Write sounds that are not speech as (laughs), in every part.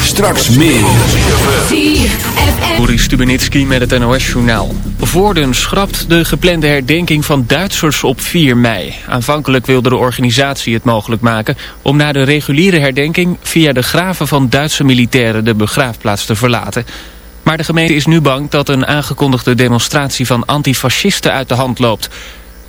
Straks meer. Boris Stubenitski met het NOS-journaal. Voorden schrapt de geplande herdenking van Duitsers op 4 mei. Aanvankelijk wilde de organisatie het mogelijk maken... om na de reguliere herdenking via de graven van Duitse militairen... de begraafplaats te verlaten. Maar de gemeente is nu bang dat een aangekondigde demonstratie... van antifascisten uit de hand loopt...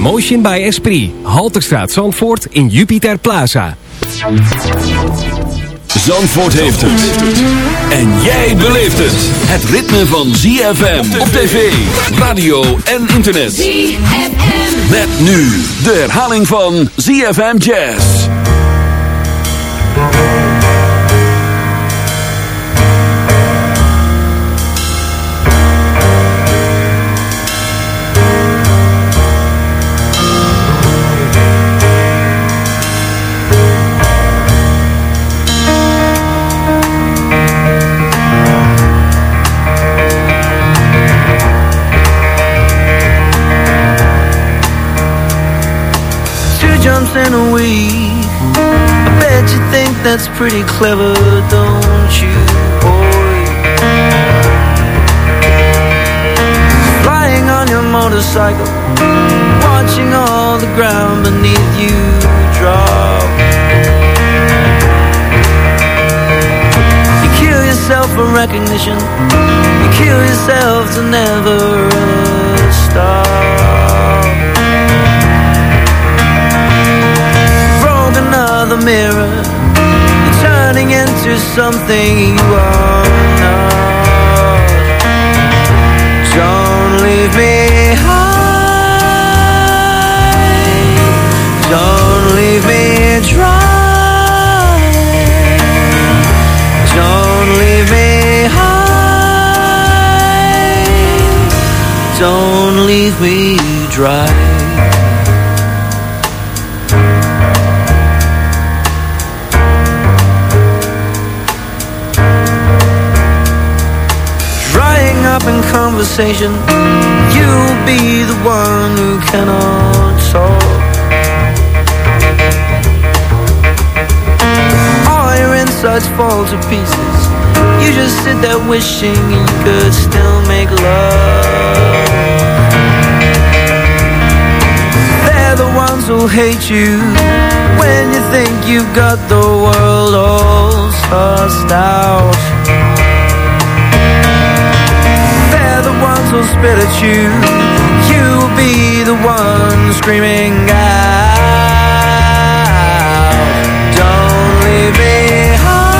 Emotion. Emotion by Esprit. Halterstraat Zandvoort in Jupiter Plaza. Zandvoort heeft het. En jij beleeft het. Het ritme van ZFM op tv, radio en internet. ZFM. Met nu de herhaling van ZFM Jazz. Jumps in a week. I bet you think that's pretty clever, don't you, boy? Flying on your motorcycle, watching all the ground beneath you drop. You kill yourself for recognition. You kill yourself to never stop. Another mirror. You're turning into something you are not. Don't leave me high. Don't leave me dry. Don't leave me high. Don't leave me dry conversation. You'll be the one who cannot talk. All your insides fall to pieces. You just sit there wishing you could still make love. They're the ones who hate you when you think you've got the world all sussed out. Who'll spit at you. You'll be the one screaming out. Don't leave me high.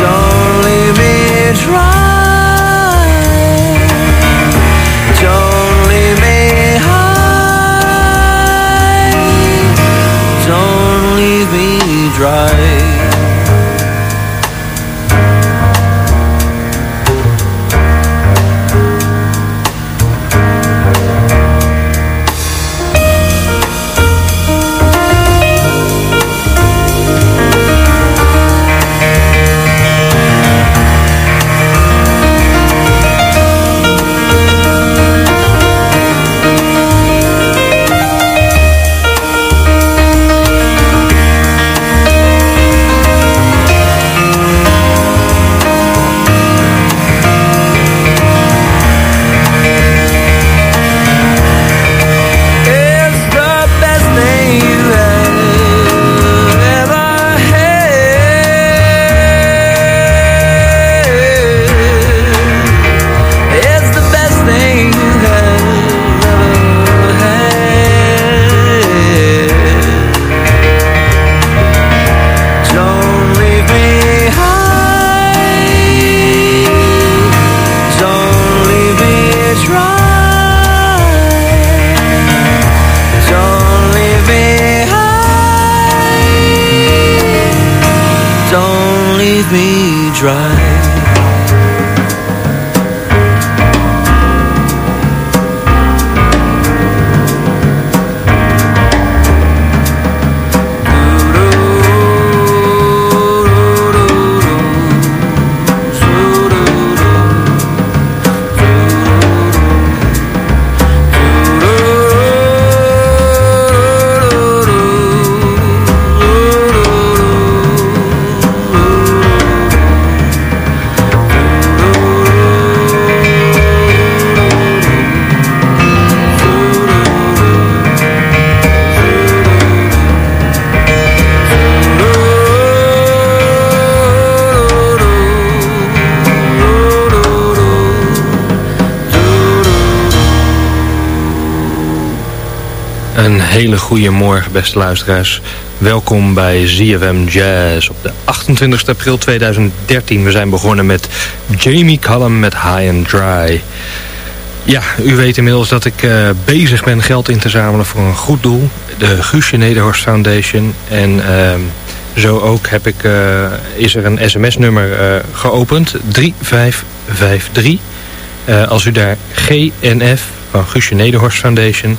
Don't leave me dry. Een hele goede morgen, beste luisteraars. Welkom bij ZFM Jazz op de 28 april 2013. We zijn begonnen met Jamie Cullum met High and Dry. Ja, u weet inmiddels dat ik eh, bezig ben geld in te zamelen voor een goed doel. de Guusje Nederhorst Foundation. En ehm, zo ook heb ik, eh, is er een sms-nummer eh, geopend, 3553. Eh, als u daar GNF van Guusje Nederhorst Foundation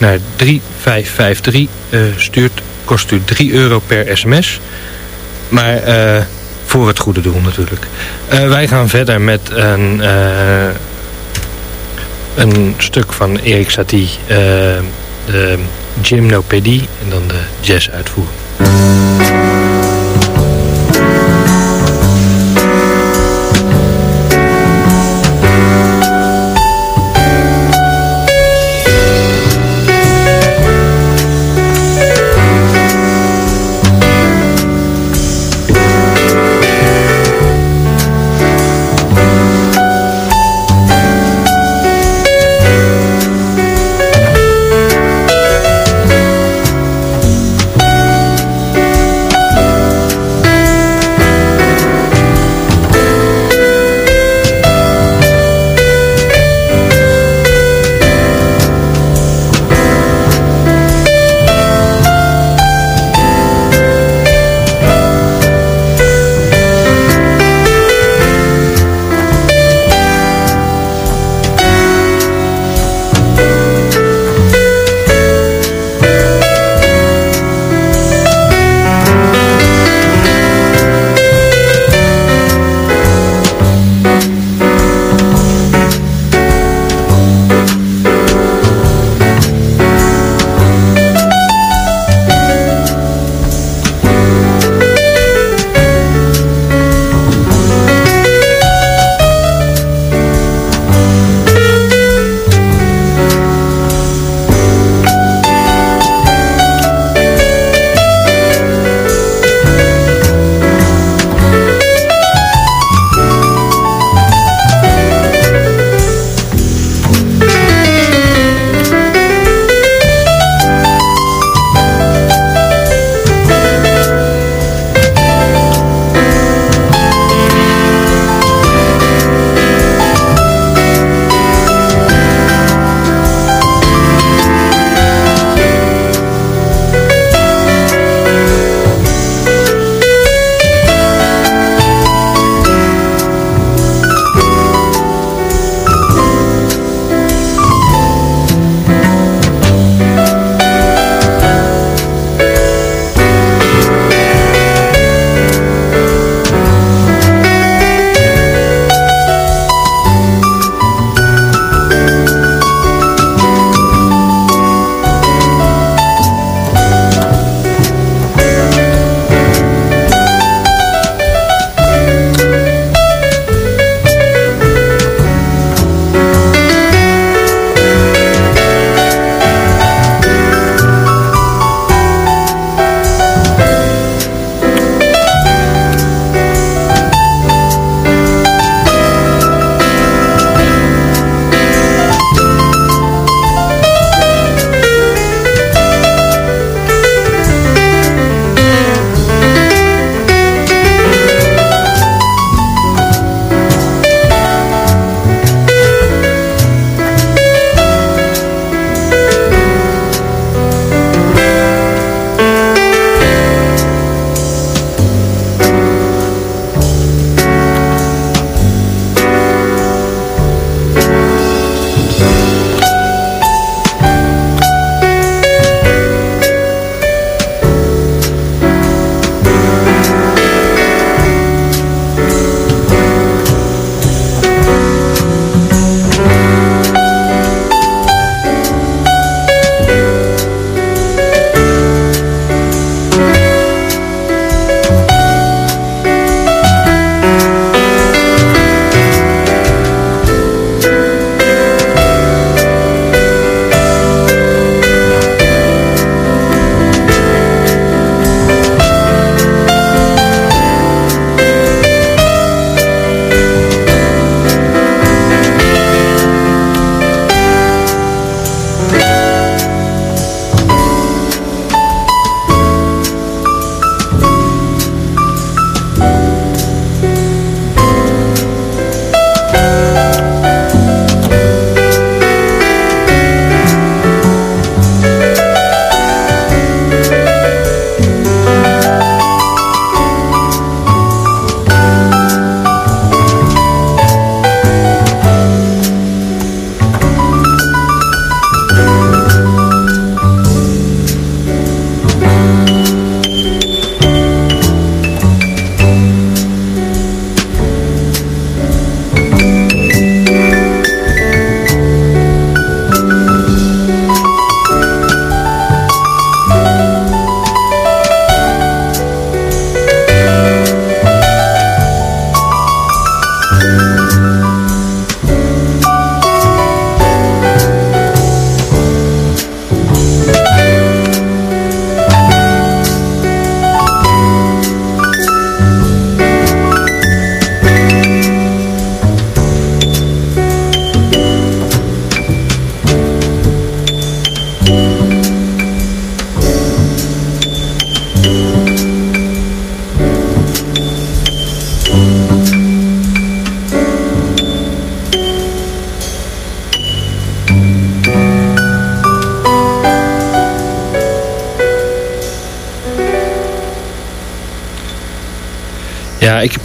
naar 3553 eh, stuurt, kost u 3 euro per sms. Maar eh, voor het goede doel natuurlijk. Eh, wij gaan verder met een, een stuk van Erik Satie, de gymnopedie en dan de jazz uitvoering.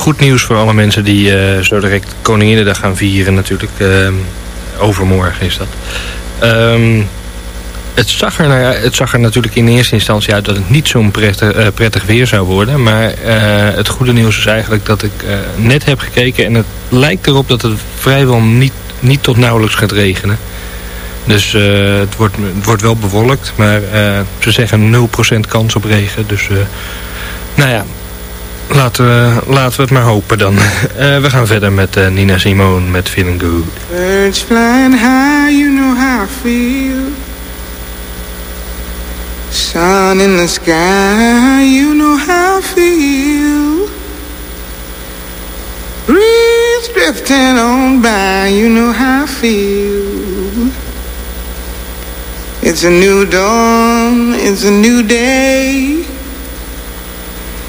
Goed nieuws voor alle mensen die eh, zo direct Koninginnedag gaan vieren natuurlijk. Ehm, overmorgen is dat. Ehm, het, zag er, nou het zag er natuurlijk in eerste instantie uit dat het niet zo'n prettig, eh, prettig weer zou worden. Maar eh, het goede nieuws is eigenlijk dat ik net heb gekeken en het lijkt erop dat het vrijwel niet, niet tot nauwelijks gaat regenen. Dus het, wordt, het wordt wel bewolkt, maar ze zeggen 0% kans op regen. Dus nou ja, Laten we, laten we het maar hopen dan. Uh, (laughs) we gaan verder met uh, Nina Simone met Feeling Good. Birds flying high, you know how I feel. Sun in the sky, you know how I feel. Breeze drifting on by, you know how I feel. It's a new dawn, it's a new day.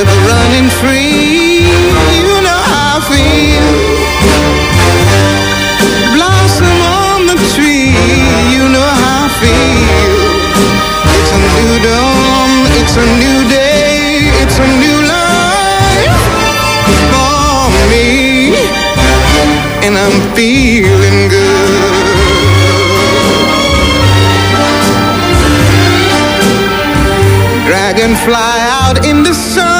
River running free, you know how I feel. Blossom on the tree, you know how I feel. It's a new dawn, it's a new day, it's a new life for me, and I'm feeling good. Dragonfly out in the sun,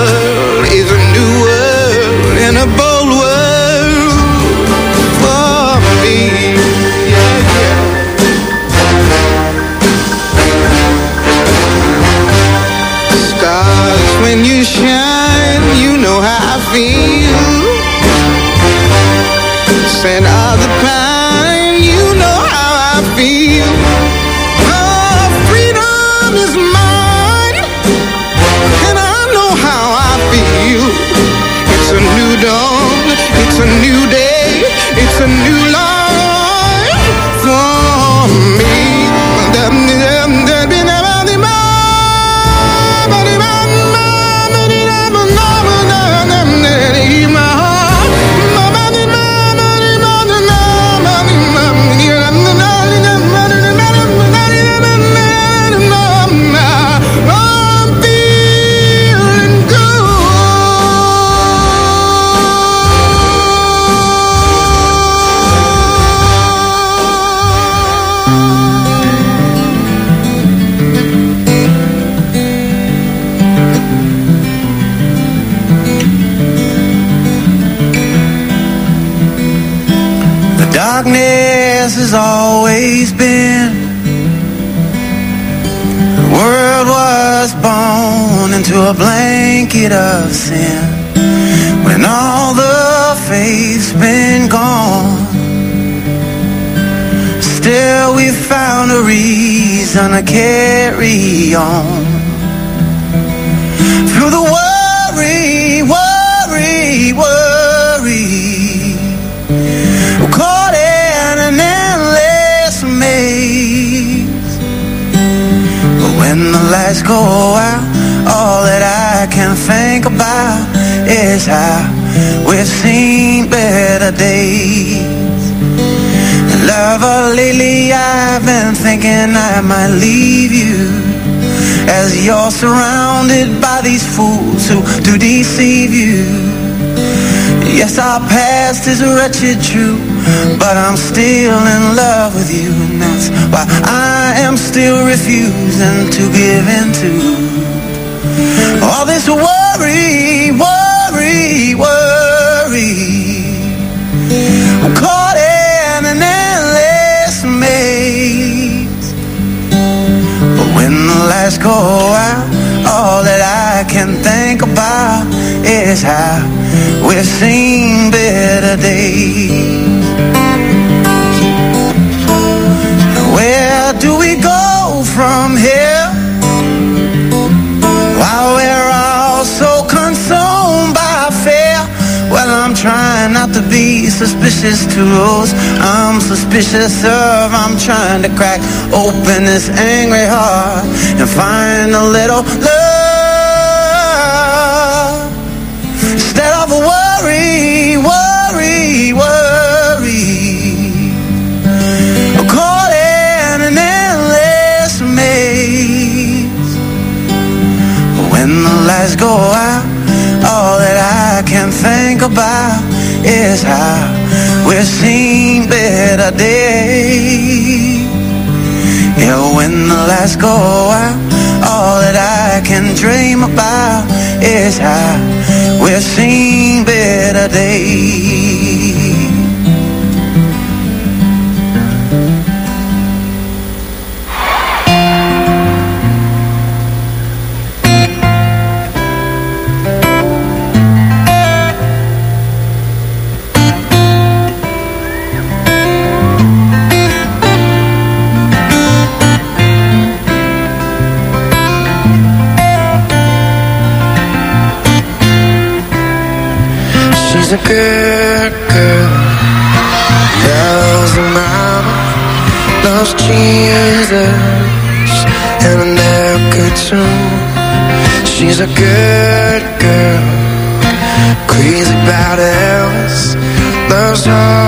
a blanket of sin. When all the faith's been gone, still we found a reason to carry on. Through the worry, worry, worry. Caught in an endless maze. But when the lights go out, think about is how we've seen better days. Lover, lately I've been thinking I might leave you. As you're surrounded by these fools who do deceive you. Yes, our past is wretched, true, but I'm still in love with you, and that's why I am still refusing to give in to all this worry, worry, worry. I'm caught in an endless maze, but when the lights go out, all that I can think about is how we've seen better days. Where do we go from to be suspicious to those I'm suspicious of. I'm trying to crack open this angry heart and find a little love instead of worry, worry, worry. Caught in an endless maze. When the lights go out, all that I can think about is how we've seen better days. Yeah, when the lights go out, all that I can dream about is how we've seen better days. A good girl, crazy about Elvis, loves horses,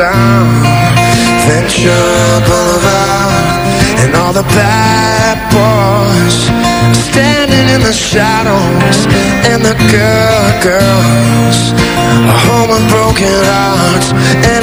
westbound, Ventura Boulevard, and all the bad boys standing in the shadows, and the good girls are home with broken hearts, and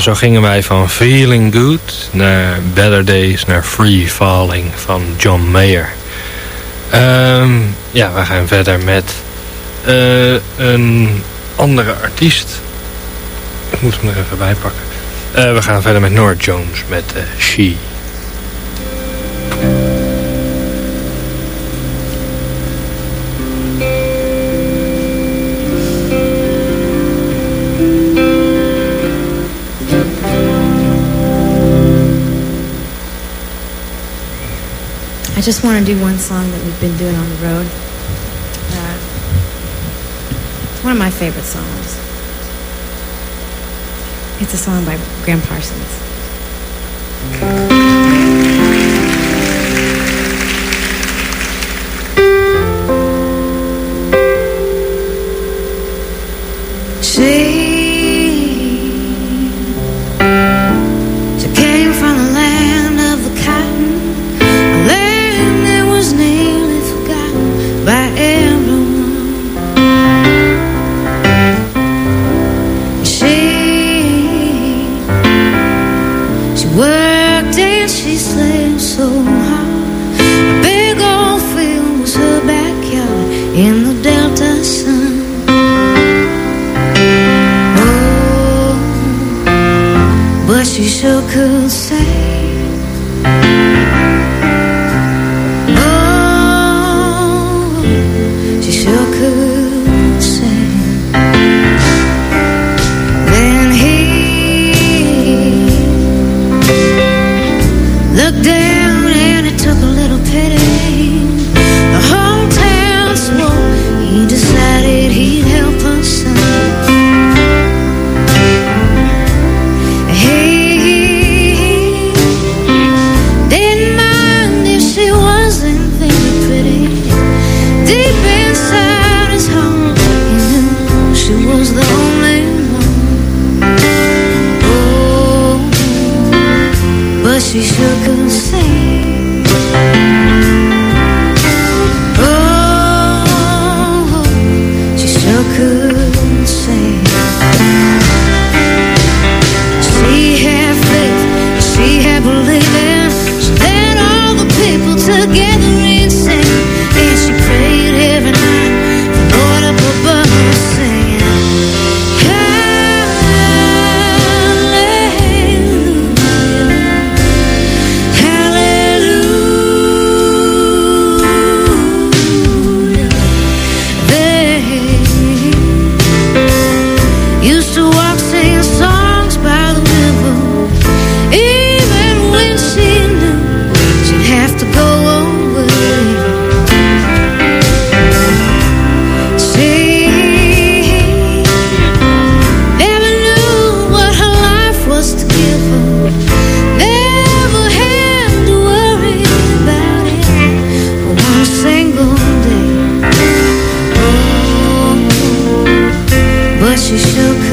Zo gingen wij van Feeling Good naar Better Days naar Free Falling van John Mayer. Ehm, ja, we gaan verder met eh, een andere artiest. Ik moet hem er even bij pakken. Eh, we gaan verder met Nora Jones met uh, She. I just want to do one song that we've been doing on the road. Uh, one of my favorite songs. It's a song by Gram Parsons. 这首歌。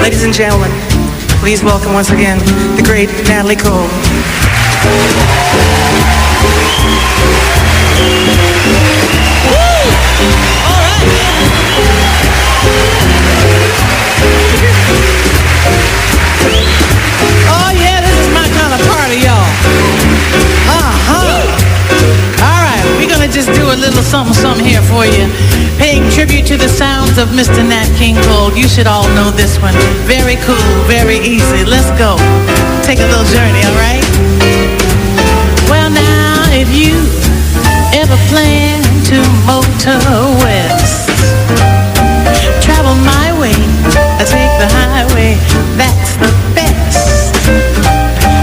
Ladies and gentlemen, please welcome once again the great Natalie Cole. Just do a little something, something here for you. Paying tribute to the sounds of Mr. Nat King Cole. You should all know this one. Very cool, very easy. Let's go. Take a little journey, all right? Well now, if you ever plan to motor west, travel my way, I take the highway, that's the best.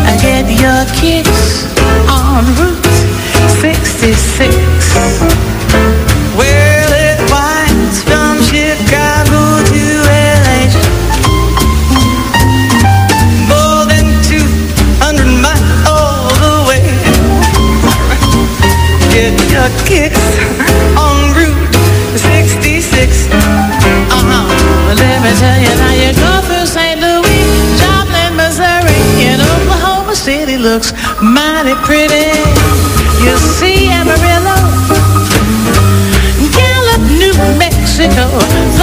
I get your kicks on Route looks mighty pretty. You see 谁抢我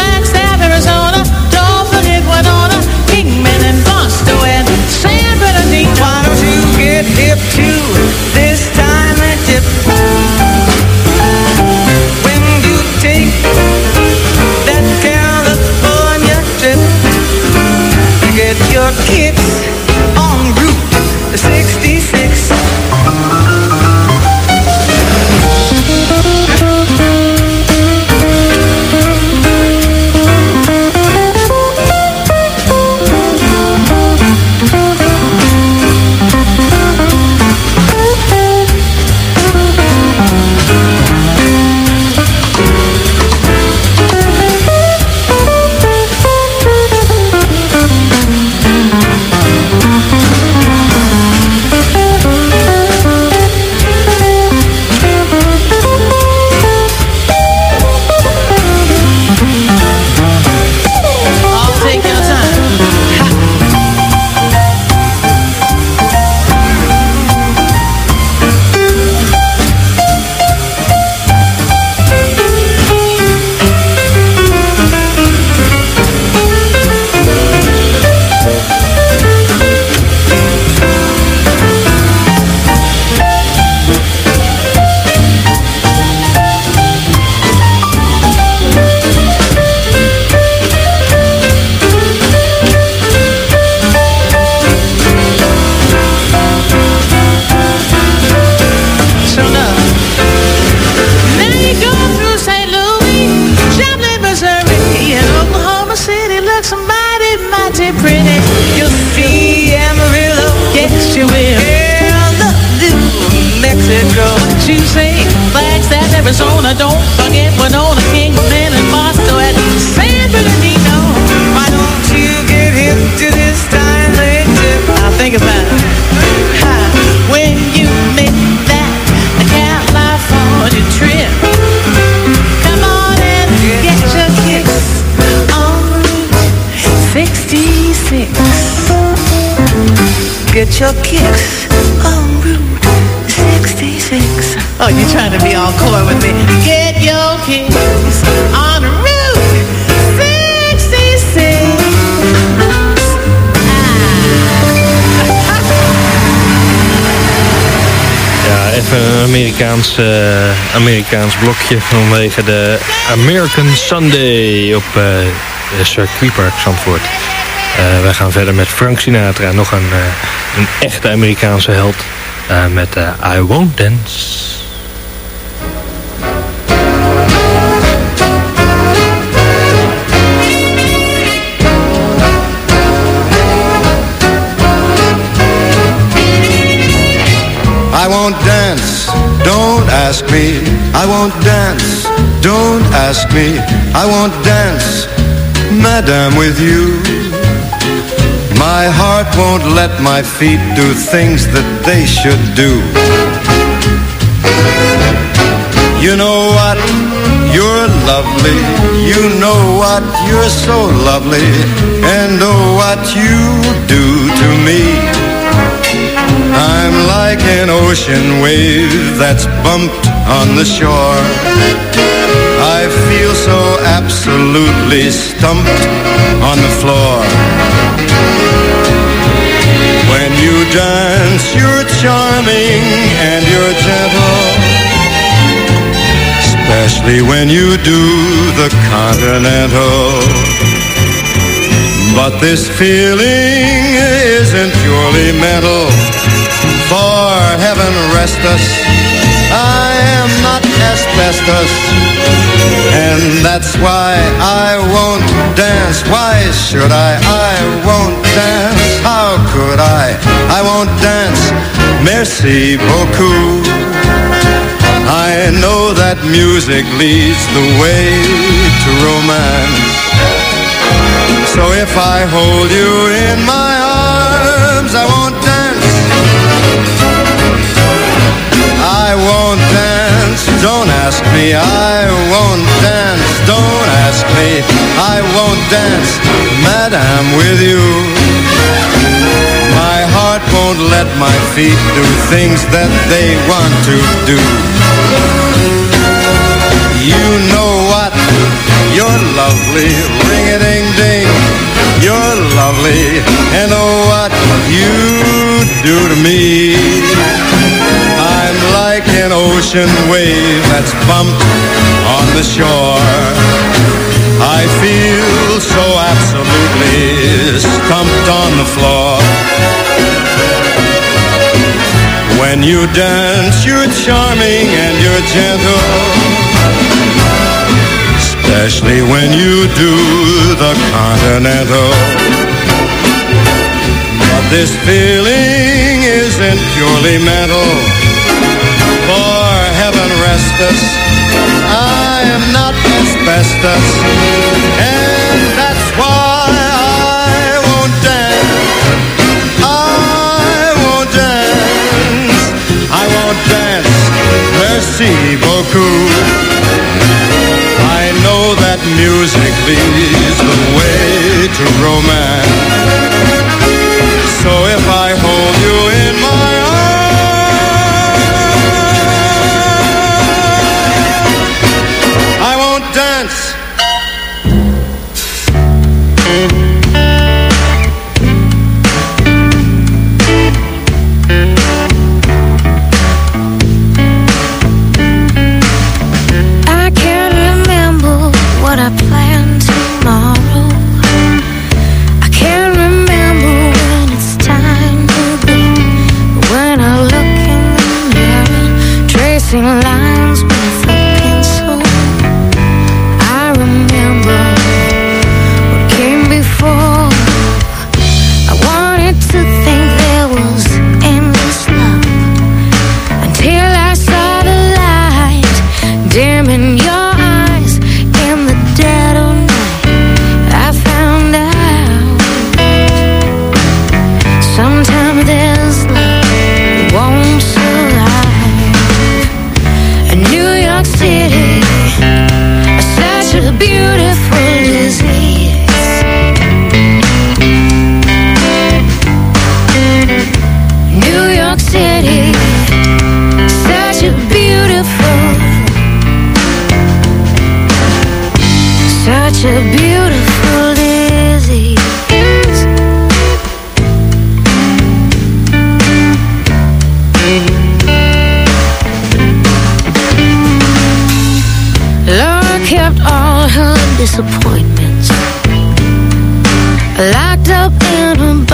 What you say? Flagstaff, Arizona, don't forget Winona, Kingman, and Barstow, and San Bernardino. Why don't you get hip to this tip? Now think about it. When you make that California trip, come on and get your kicks on Route 66. Get your kicks Oh, you're trying to be all coy with me. Get your kicks on Route 66. Ja, even een Amerikaans, eh, Amerikaans blokje vanwege de American Sunday op eh de circuitpark Zandvoort. Eh, wij gaan verder met Frank Sinatra, nog een, eh, een echte Amerikaanse held met I Won't Dance. Won't dance, don't ask me. I won't dance, don't ask me. I won't dance, madam, with you. My heart won't let my feet do things that they should do. You know what? You're lovely. You know what? You're so lovely. And oh, what you do to me. I'm like an ocean wave that's bumped on the shore. I feel so absolutely stumped on the floor. When you dance, you're charming and you're gentle. Especially when you do the continental. But this feeling isn't purely mental. For heaven rest us, I am not asbestos. And that's why I won't dance. Why should I? I won't dance. How could I? I won't dance. Merci beaucoup. I know that music leads the way to romance. So if I hold you in my arms, I won't dance. Won't dance, don't ask me. I won't dance, don't ask me. I won't dance, madam, with you. My heart won't let my feet do things that they want to do. You know what? You're lovely, ring-a-ding-ding. You're lovely, and oh, what you do to me. Like an ocean wave that's bumped on the shore. I feel so absolutely stumped on the floor. When you dance, you're charming and you're gentle. Especially when you do the continental. But this feeling isn't purely mental. Us, I am not asbestos. And that's why I won't dance. I won't dance. I won't dance. Merci beaucoup. I know that music leads the way to romance. Disappointments. Locked up in a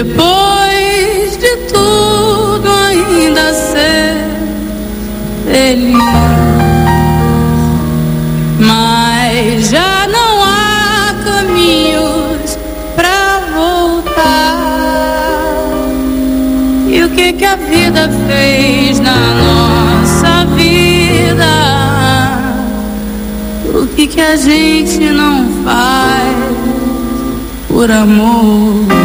Depois de tudo ainda ser feliz, mas já não há caminhos pra voltar. E o que que a vida fez na nossa vida? O que que a gente não faz por amor?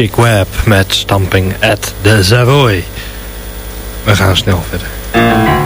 Chick Webb met Stamping at the Savoy. We gaan snel verder.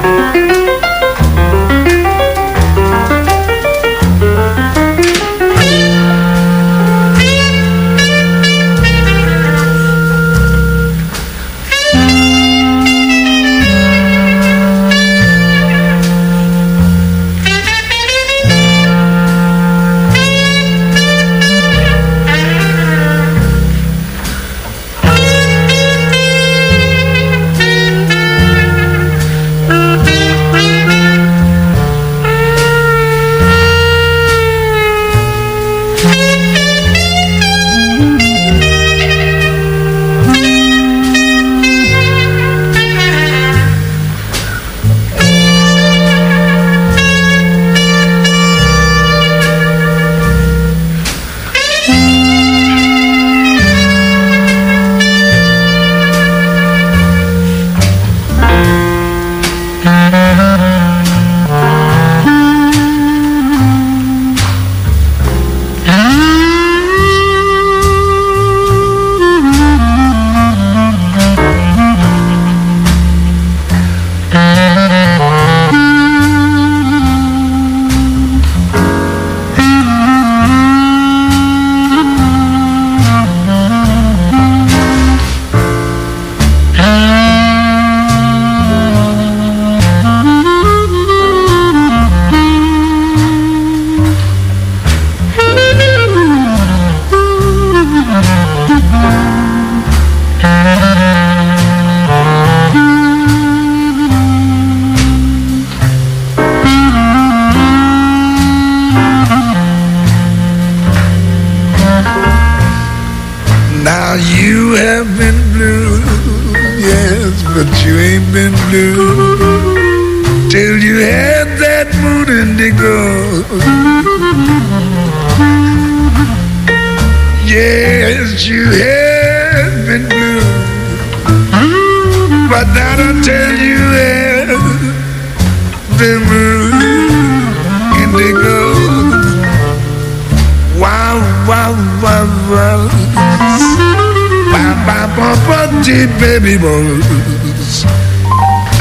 Baby.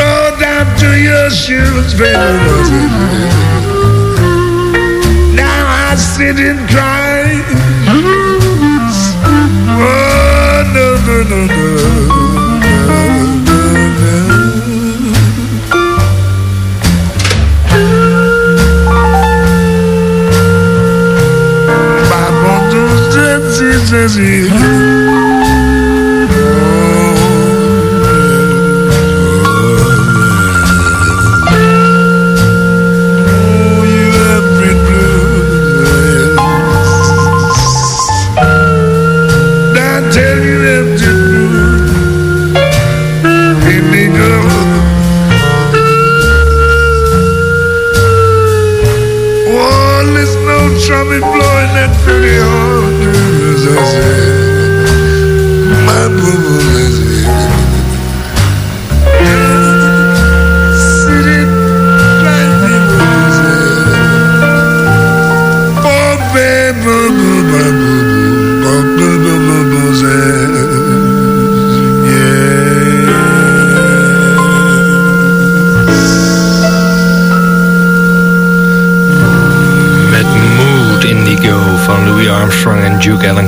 Oh, down to your shoes, baby. Now I sit and cry. Oh, no, no, no, no. I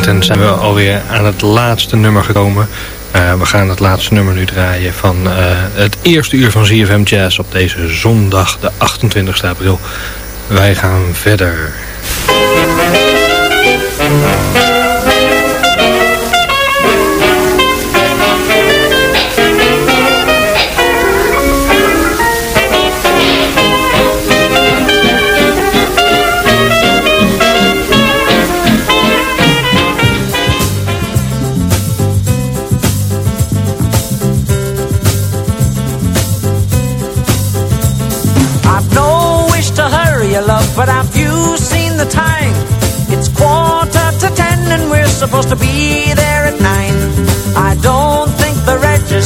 Ellington zijn we alweer aan het laatste nummer gekomen. Eh, we gaan het laatste nummer nu draaien van eh, het eerste uur van ZFM Jazz op deze zondag, de 28 april. Wij gaan verder.